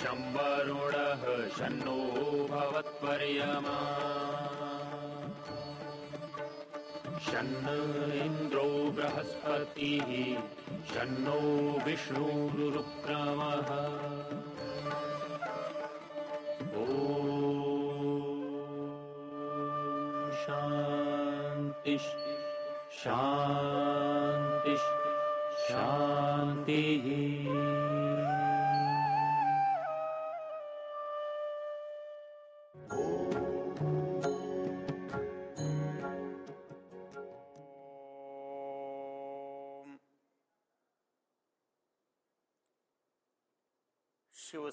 शम्बरुणः शन्नो भवत्पर्यमा। शन्न इन्द्रो बृहस्पतिः शन्नो विष्णुरुक्रमः ॐ शान्तिः शान्तिः शान्तिः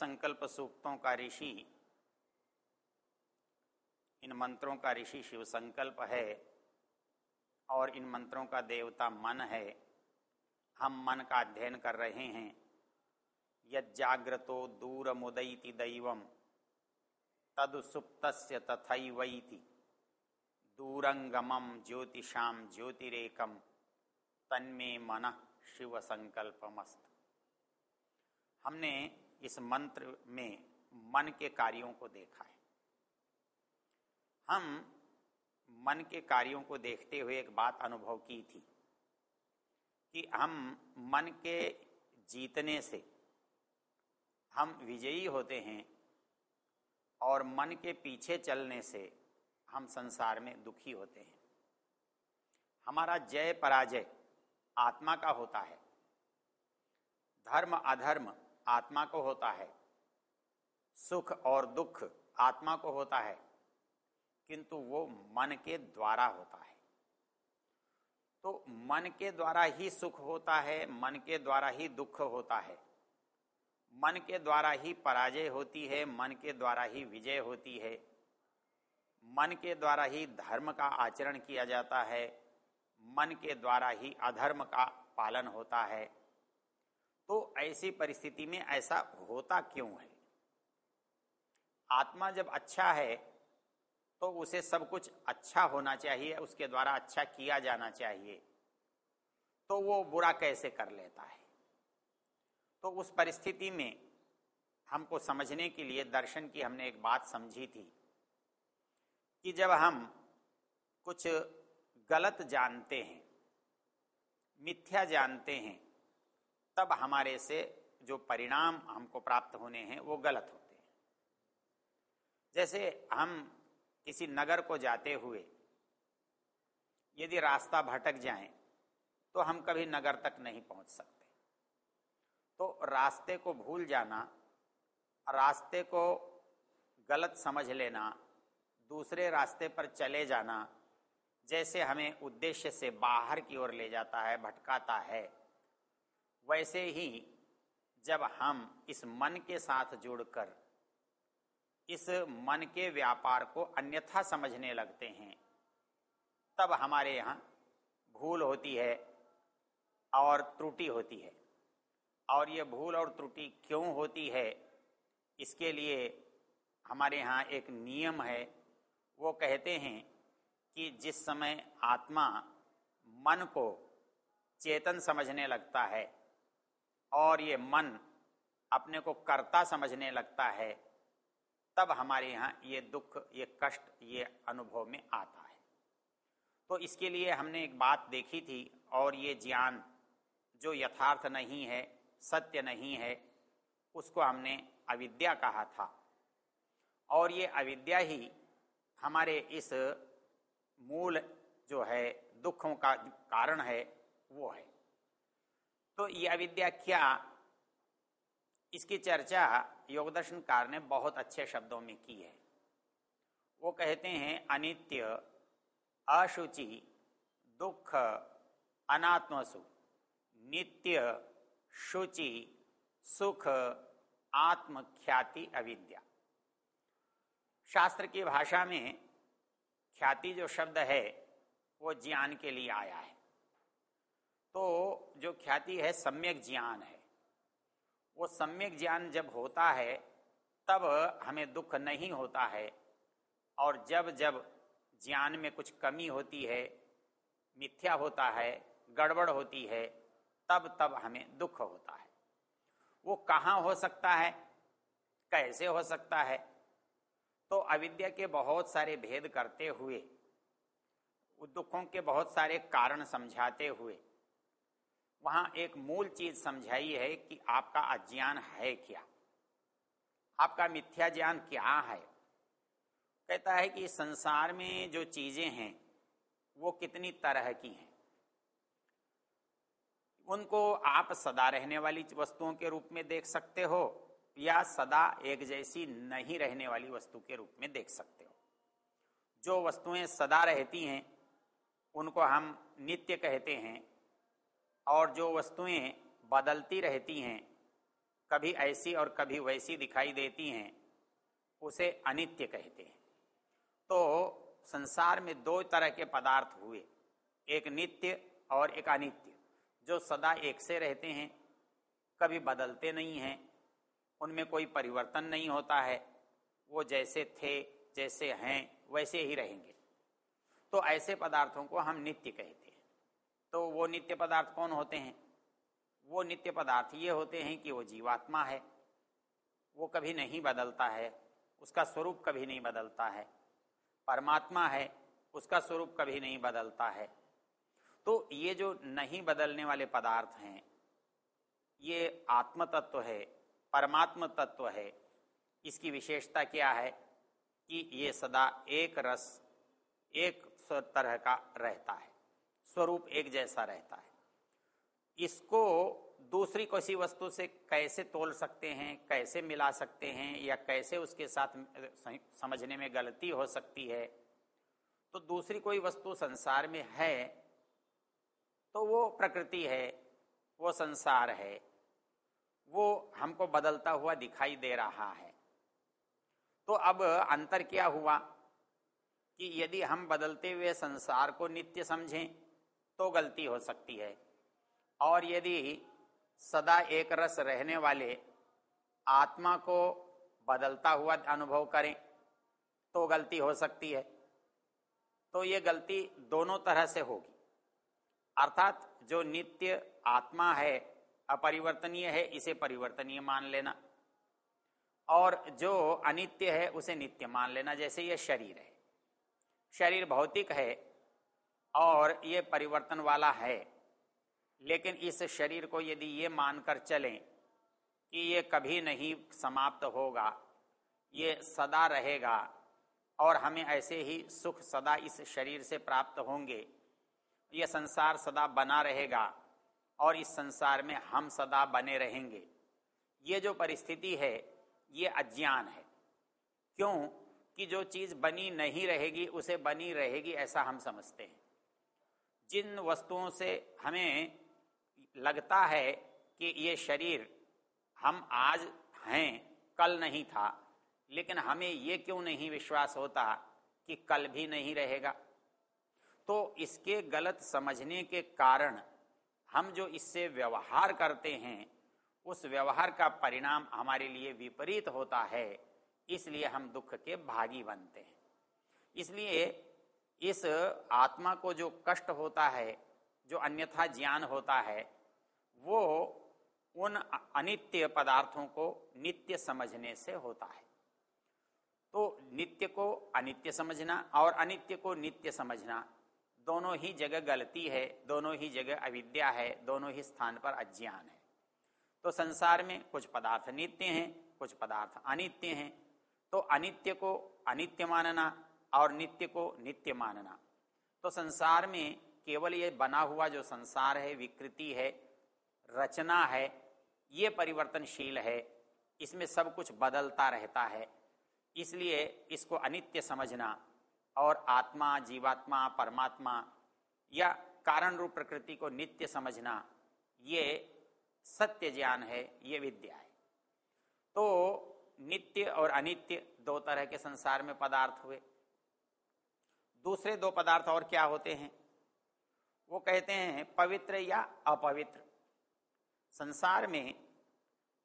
संकल्प सूक्तों का ऋषि, इन मंत्रों का ऋषि शिव संकल्प है और इन मंत्रों का देवता मन है। हम मन का अध्ययन कर रहे हैं। यज्जाग्रतो दूर मुदयति दैव तदुसुप्त तथैवैति। दूरंगमम ज्योतिषा ज्योतिरेकम, तन्मे मन शिव संकल्पमस्त हमने इस मंत्र में मन के कार्यों को देखा है। हम मन के कार्यों को देखते हुए एक बात अनुभव की थी कि हम मन के जीतने से हम विजयी होते हैं और मन के पीछे चलने से हम संसार में दुखी होते हैं। हमारा जय पराजय आत्मा का होता है। धर्म अधर्म आत्मा को होता है। सुख और दुख आत्मा को होता है, किंतु वो मन के द्वारा होता है। तो मन के द्वारा ही सुख होता है, मन के द्वारा ही दुख होता है। मन के द्वारा ही पराजय होती है, मन के द्वारा ही विजय होती है। मन के द्वारा ही धर्म का आचरण किया जाता है, मन के द्वारा ही अधर्म का पालन होता है। ऐसी परिस्थिति में ऐसा होता क्यों है? आत्मा जब अच्छा है तो उसे सब कुछ अच्छा होना चाहिए, उसके द्वारा अच्छा किया जाना चाहिए। तो वो बुरा कैसे कर लेता है? तो उस परिस्थिति में हमको समझने के लिए दर्शन की हमने एक बात समझी थी, कि जब हम कुछ गलत जानते हैं, मिथ्या जानते हैं तब हमारे से जो परिणाम हमको प्राप्त होने हैं, वो गलत होते हैं। जैसे हम किसी नगर को जाते हुए यदि रास्ता भटक जाए तो हम कभी नगर तक नहीं पहुँच सकते। तो रास्ते को भूल जाना, रास्ते को गलत समझ लेना, दूसरे रास्ते पर चले जाना, जैसे हमें उद्देश्य से बाहर की ओर ले जाता है, भटकाता है वैसे ही जब हम इस मन के साथ जुड़कर, इस मन के व्यापार को अन्यथा समझने लगते हैं, तब हमारे यहाँ भूल होती है और त्रुटि होती है। और ये भूल और त्रुटि क्यों होती है, इसके लिए हमारे यहाँ एक नियम है। वो कहते हैं कि जिस समय आत्मा मन को चेतन समझने लगता है और ये मन अपने को कर्ता समझने लगता है, तब हमारे यहाँ ये दुख, ये कष्ट, ये अनुभव में आता है। तो इसके लिए हमने एक बात देखी थी और ये ज्ञान जो यथार्थ नहीं है, सत्य नहीं है, उसको हमने अविद्या कहा था। और ये अविद्या ही हमारे इस मूल जो है दुखों का कारण है, वो है। तो ये अविद्या क्या? इसकी चर्चा योगदर्शनकार ने बहुत अच्छे शब्दों में की है। वो कहते हैं, अनित्य, अशुचि, दुख, अनात्मसु, नित्य, शुचि, सुख, आत्मख्याति, अविद्या। शास्त्र की भाषा में ख्याति जो शब्द है, वो ज्ञान के लिए आया है। जो ख्याति है, सम्यक ज्ञान है। वो सम्यक ज्ञान जब होता है, तब हमें दुख नहीं होता है। और जब जब ज्ञान में कुछ कमी होती है, मिथ्या होता है, गड़बड़ होती है, तब तब हमें दुख होता है। वो कहाँ हो सकता है, कैसे हो सकता है तो अविद्या के बहुत सारे भेद करते हुए, दुखों के बहुत सारे कारण समझाते हुए वहाँ एक मूल चीज़ समझाई है कि आपका अज्ञान है क्या? आपका मिथ्या ज्ञान क्या है? कहता है कि संसार में जो चीज़ें हैं, वो कितनी तरह की हैं? उनको आप सदा रहने वाली वस्तुओं के रूप में देख सकते हो, या सदा एक जैसी नहीं रहने वाली वस्तु के रूप में देख सकते हो। जो वस्तुएँ सदा रहती हैं, उनको हम नित्य कहते हैं और जो वस्तुएँ बदलती रहती हैं, कभी ऐसी और कभी वैसी दिखाई देती हैं, उसे अनित्य कहते हैं। तो संसार में दो तरह के पदार्थ हुए, एक नित्य और एक अनित्य, जो सदा एक से रहते हैं, कभी बदलते नहीं हैं, उनमें कोई परिवर्तन नहीं होता है, वो जैसे थे, जैसे हैं, वैसे ही रहेंगे। तो ऐसे पदार्थों को हम नित्य कहते हैं। तो वो नित्य पदार्थ कौन होते हैं? वो नित्य पदार्थ ये होते हैं कि वो जीवात्मा है। वो कभी नहीं बदलता है, उसका स्वरूप कभी नहीं बदलता है। परमात्मा है, उसका स्वरूप कभी नहीं बदलता है। तो ये जो नहीं बदलने वाले पदार्थ हैं, ये आत्म तत्व है परमात्म तत्व है। इसकी विशेषता क्या है कि ये सदा एक रस, एक तरह का रहता है। स्वरूप एक जैसा रहता है। इसको दूसरी किसी वस्तु से कैसे तोल सकते हैं, कैसे मिला सकते हैं, या कैसे उसके साथ समझने में गलती हो सकती है तो दूसरी कोई वस्तु संसार में है तो वो प्रकृति है, वो संसार है, वो हमको बदलता हुआ दिखाई दे रहा है। तो अब अंतर क्या हुआ कि यदि हम बदलते हुए संसार को नित्य समझें तो गलती हो सकती है। और यदि सदा एक रस रहने वाले आत्मा को बदलता हुआ अनुभव करें तो गलती हो सकती है। तो ये गलती दोनों तरह से होगी। अर्थात जो नित्य आत्मा है, अपरिवर्तनीय है, इसे परिवर्तनीय मान लेना। और जो अनित्य है, उसे नित्य मान लेना, जैसे यह शरीर है। शरीर भौतिक है और ये परिवर्तन वाला है। लेकिन इस शरीर को यदि ये मानकर चलें कि ये कभी नहीं समाप्त होगा, ये सदा रहेगा और हमें ऐसे ही सुख सदा इस शरीर से प्राप्त होंगे, ये संसार सदा बना रहेगा और इस संसार में हम सदा बने रहेंगे। ये जो परिस्थिति है, ये अज्ञान है। क्यों? कि जो चीज़ बनी नहीं रहेगी, उसे बनी रहेगी ऐसा हम समझते हैं। जिन वस्तुओं से हमें लगता है कि ये शरीर हम आज हैं, कल नहीं था, लेकिन हमें ये क्यों नहीं विश्वास होता कि कल भी नहीं रहेगा? तो इसके गलत समझने के कारण हम जो इससे व्यवहार करते हैं, उस व्यवहार का परिणाम हमारे लिए विपरीत होता है, इसलिए हम दुख के भागी बनते हैं। इसलिए इस आत्मा को जो कष्ट होता है, जो अन्यथा ज्ञान होता है, वो उन अनित्य पदार्थों को नित्य समझने से होता है। तो नित्य को अनित्य समझना और अनित्य को नित्य समझना दोनों ही जगह गलती है, दोनों ही जगह अविद्या है, दोनों ही स्थान पर अज्ञान है। तो संसार में कुछ पदार्थ नित्य हैं, कुछ पदार्थ अनित्य हैं। तो अनित्य को अनित्य मानना और नित्य को नित्य मानना। तो संसार में केवल ये बना हुआ जो संसार है, विकृति है, रचना है, ये परिवर्तनशील है, इसमें सब कुछ बदलता रहता है। इसलिए इसको अनित्य समझना और आत्मा, जीवात्मा, परमात्मा या कारण रूप प्रकृति को नित्य समझना, ये सत्य ज्ञान है, ये विद्या है। तो नित्य और अनित्य दो तरह के संसार में पदार्थ हुए। दूसरे दो पदार्थ और क्या होते हैं? वो कहते हैं पवित्र या अपवित्र। संसार में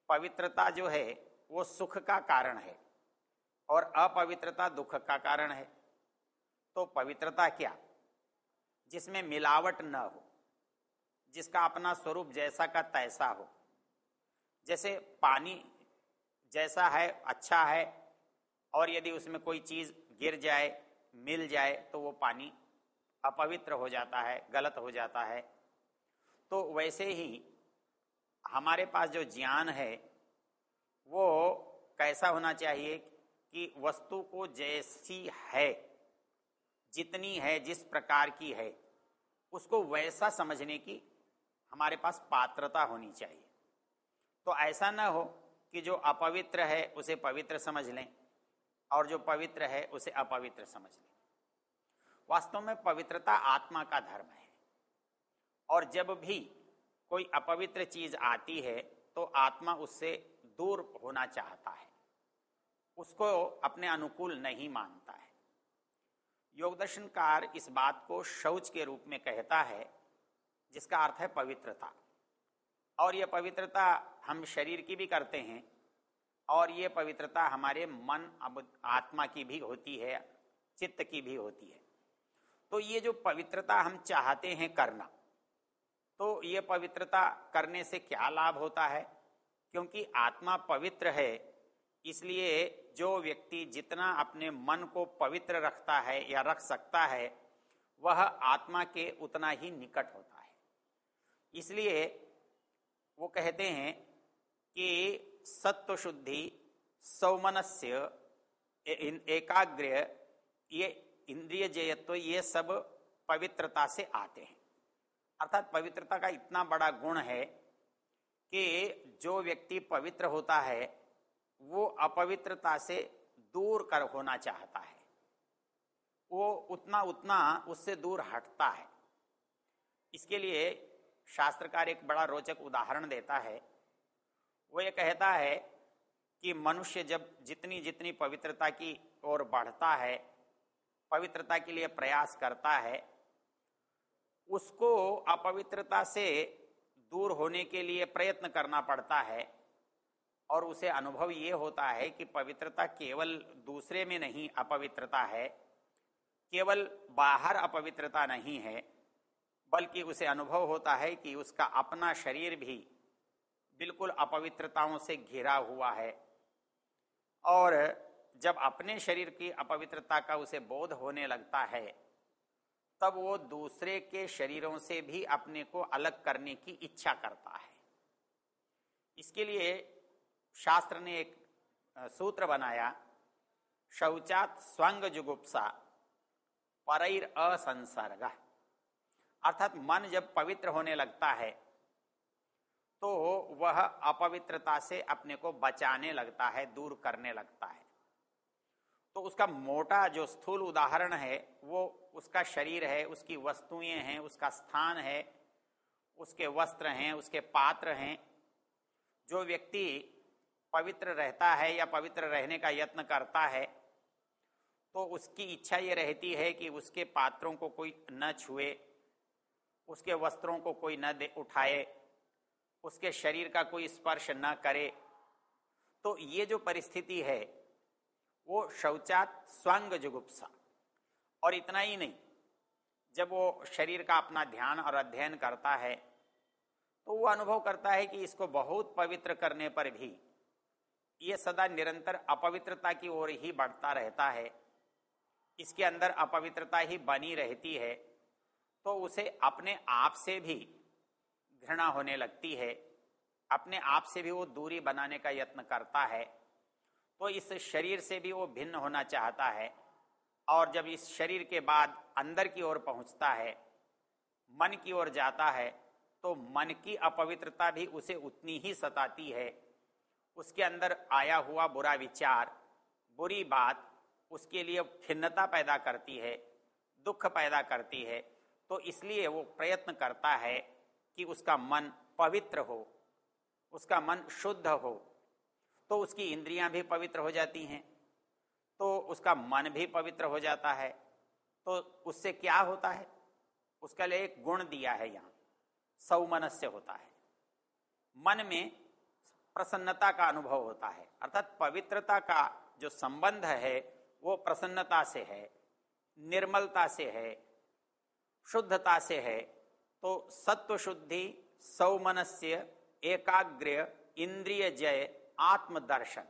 पवित्रता जो है, वो सुख का कारण है और अपवित्रता दुख का कारण है। तो पवित्रता क्या? जिसमें मिलावट न हो, जिसका अपना स्वरूप जैसा का तैसा हो। जैसे पानी जैसा है अच्छा है, और यदि उसमें कोई चीज़ गिर जाए मिल जाए तो वो पानी अपवित्र हो जाता है, गलत हो जाता है। तो वैसे ही हमारे पास जो ज्ञान है, वो कैसा होना चाहिए कि वस्तु को जैसी है, जितनी है, जिस प्रकार की है, उसको वैसा समझने की हमारे पास पात्रता होनी चाहिए। तो ऐसा ना हो कि जो अपवित्र है, उसे पवित्र समझ लें। और जो पवित्र है, उसे अपवित्र समझ लें। वास्तव में पवित्रता आत्मा का धर्म है। और जब भी कोई अपवित्र चीज़ आती है तो आत्मा उससे दूर होना चाहता है। उसको अपने अनुकूल नहीं मानता है। योगदर्शनकार इस बात को शौच के रूप में कहता है, जिसका अर्थ है पवित्रता। और यह पवित्रता हम शरीर की भी करते हैं और ये पवित्रता हमारे मन, अब आत्मा की भी होती है, चित्त की भी होती है। तो ये जो पवित्रता हम चाहते हैं करना तो ये पवित्रता करने से क्या लाभ होता है? क्योंकि आत्मा पवित्र है, इसलिए जो व्यक्ति जितना अपने मन को पवित्र रखता है या रख सकता है, वह आत्मा के उतना ही निकट होता है। इसलिए वो कहते हैं कि सत्व शुद्धि सौमनस्य एकाग्र ये इंद्रिय जयत्व ये सब पवित्रता से आते हैं। अर्थात पवित्रता का इतना बड़ा गुण है कि जो व्यक्ति पवित्र होता है, वो अपवित्रता से दूर कर होना चाहता है। वो उतना उतना उससे दूर हटता है। इसके लिए शास्त्रकार एक बड़ा रोचक उदाहरण देता है। वो ये कहता है कि मनुष्य जब जितनी जितनी पवित्रता की ओर बढ़ता है, पवित्रता के लिए प्रयास करता है, उसको अपवित्रता से दूर होने के लिए प्रयत्न करना पड़ता है। और उसे अनुभव ये होता है कि पवित्रता केवल दूसरे में नहीं अपवित्रता है, केवल बाहर अपवित्रता नहीं है, बल्कि उसे अनुभव होता है कि उसका अपना शरीर भी बिल्कुल अपवित्रताओं से घिरा हुआ है। और जब अपने शरीर की अपवित्रता का उसे बोध होने लगता है, तब वो दूसरे के शरीरों से भी अपने को अलग करने की इच्छा करता है। इसके लिए शास्त्र ने एक सूत्र बनाया, शौचात स्वंग जुगुप्सा परैर असंसर्ग अर्थात मन जब पवित्र होने लगता है तो वह अपवित्रता से अपने को बचाने लगता है, दूर करने लगता है। तो उसका मोटा जो स्थूल उदाहरण है, वो उसका शरीर है, उसकी वस्तुएँ हैं, उसका स्थान है, उसके वस्त्र हैं, उसके पात्र हैं। जो व्यक्ति पवित्र रहता है या पवित्र रहने का यत्न करता है तो उसकी इच्छा ये रहती है कि उसके पात्रों को कोई न छुए, उसके वस्त्रों को कोई न दे, उठाए। उसके शरीर का कोई स्पर्श न करे। तो ये जो परिस्थिति है, वो शौचात स्वांग जुगुप्सा। और इतना ही नहीं, जब वो शरीर का अपना ध्यान और अध्ययन करता है तो वो अनुभव करता है कि इसको बहुत पवित्र करने पर भी ये सदा निरंतर अपवित्रता की ओर ही बढ़ता रहता है। इसके अंदर अपवित्रता ही बनी रहती है तो उसे अपने आप से भी घृणा होने लगती है, अपने आप से भी वो दूरी बनाने का यत्न करता है तो इस शरीर से भी वो भिन्न होना चाहता है और जब इस शरीर के बाद अंदर की ओर पहुँचता है, मन की ओर जाता है तो मन की अपवित्रता भी उसे उतनी ही सताती है। उसके अंदर आया हुआ बुरा विचार, बुरी बात उसके लिए खिन्नता पैदा करती है, दुख पैदा करती है तो इसलिए वो प्रयत्न करता है कि उसका मन पवित्र हो, उसका मन शुद्ध हो तो उसकी इंद्रियाँ भी पवित्र हो जाती हैं तो उसका मन भी पवित्र हो जाता है तो उससे क्या होता है? उसका लिए एक गुण दिया है यहाँ, सौमनस्य होता है। मन में प्रसन्नता का अनुभव होता है, अर्थात पवित्रता का जो संबंध है, वो प्रसन्नता से है, निर्मलता से है, शुद्धता से है तो सत्व शुद्धि सौमनस्य एकाग्र इंद्रिय जय आत्मदर्शन।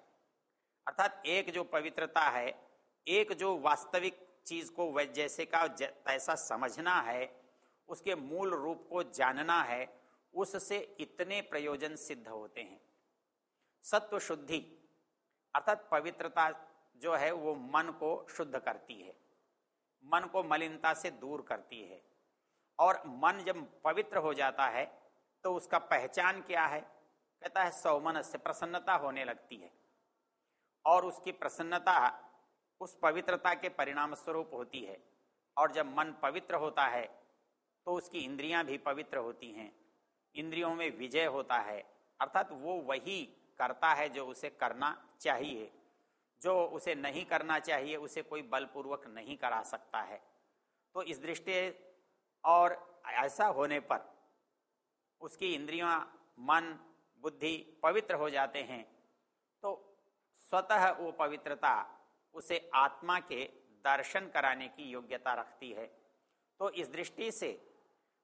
अर्थात एक जो पवित्रता है, एक जो वास्तविक चीज़ को जैसे का ऐसा समझना है, उसके मूल रूप को जानना है, उससे इतने प्रयोजन सिद्ध होते हैं। सत्व शुद्धि अर्थात पवित्रता जो है, वो मन को शुद्ध करती है। मन को मलिनता से दूर करती है। और मन जब पवित्र हो जाता है तो उसका पहचान क्या है? कहता है सौमन से प्रसन्नता होने लगती है। और उसकी प्रसन्नता उस पवित्रता के परिणाम स्वरूप होती है। और जब मन पवित्र होता है तो उसकी इंद्रियाँ भी पवित्र होती हैं। इंद्रियों में विजय होता है। अर्थात वो वही करता है जो उसे करना चाहिए। जो उसे नहीं करना चाहिए, उसे कोई बलपूर्वक नहीं करा सकता है। तो इस दृष्टि और ऐसा होने पर उसकी इंद्रियाँ, मन, बुद्धि पवित्र हो जाते हैं। तो स्वतः वो पवित्रता उसे आत्मा के दर्शन कराने की योग्यता रखती है। तो इस दृष्टि से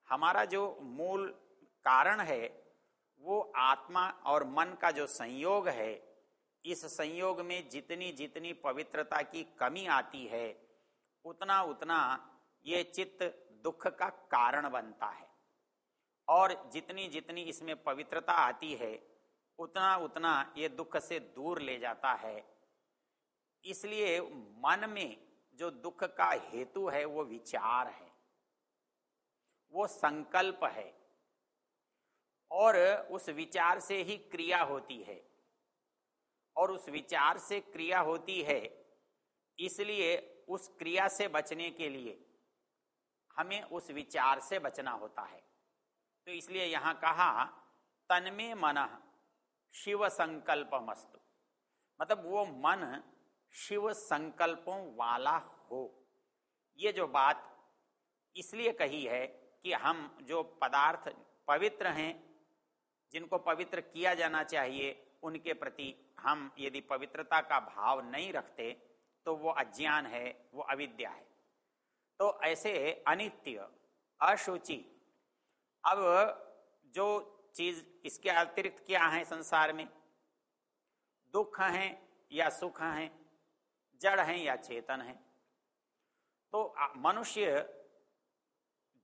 हमारा जो मूल कारण है, वो आत्मा और मन का जो संयोग है, इस संयोग में जितनी जितनी पवित्रता की कमी आती है, उतना उतना ये चित्त दुख का कारण बनता है। और जितनी जितनी इसमें पवित्रता आती है, उतना उतना ये दुख से दूर ले जाता है। इसलिए मन में जो दुख का हेतु है, वो विचार है। वो संकल्प है। और उस विचार से ही क्रिया होती है। और उस विचार से क्रिया होती है, इसलिए उस क्रिया से बचने के लिए हमें उस विचार से बचना होता है। तो इसलिए यहाँ कहा, तनमे मन शिव संकल्प मस्तु मतलब वो मन शिव संकल्पों वाला हो। ये जो बात इसलिए कही है कि हम जो पदार्थ पवित्र हैं, जिनको पवित्र किया जाना चाहिए, उनके प्रति हम यदि पवित्रता का भाव नहीं रखते तो वो अज्ञान है, वो अविद्या है। तो ऐसे अनित्य, अशुचि। अब जो चीज़ इसके अतिरिक्त क्या है संसार में? दुख हैं या सुख हैं, जड़ हैं या चेतन हैं? तो मनुष्य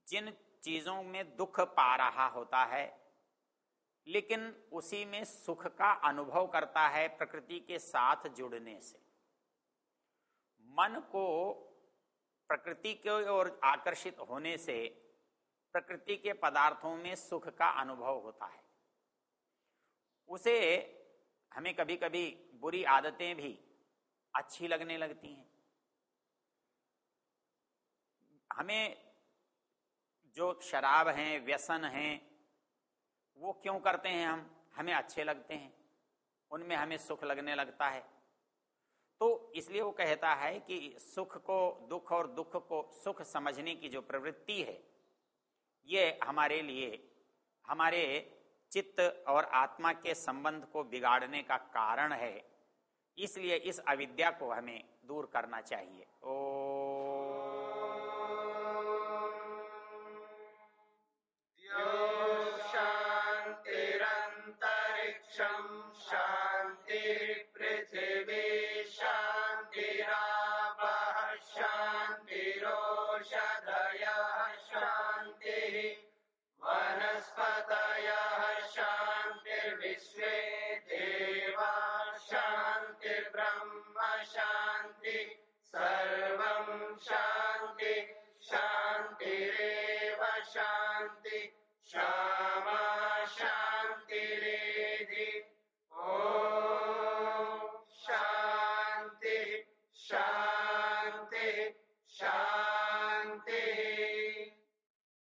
जिन चीज़ों में दुख पा रहा होता है, लेकिन उसी में सुख का अनुभव करता है प्रकृति के साथ जुड़ने से। मन को प्रकृति के ओर आकर्षित होने से प्रकृति के पदार्थों में सुख का अनुभव होता है। उसे हमें कभी कभी बुरी आदतें भी अच्छी लगने लगती हैं। हमें जो शराब हैं, व्यसन हैं, वो क्यों करते हैं हम? हमें अच्छे लगते हैं। उनमें हमें सुख लगने लगता है। तो इसलिए वो कहता है कि सुख को, दुख और दुख को सुख समझने की जो प्रवृत्ति है, ये हमारे लिए, हमारे चित्त और आत्मा के संबंध को बिगाड़ने का कारण है। इसलिए इस अविद्या को हमें दूर करना चाहिए। ओ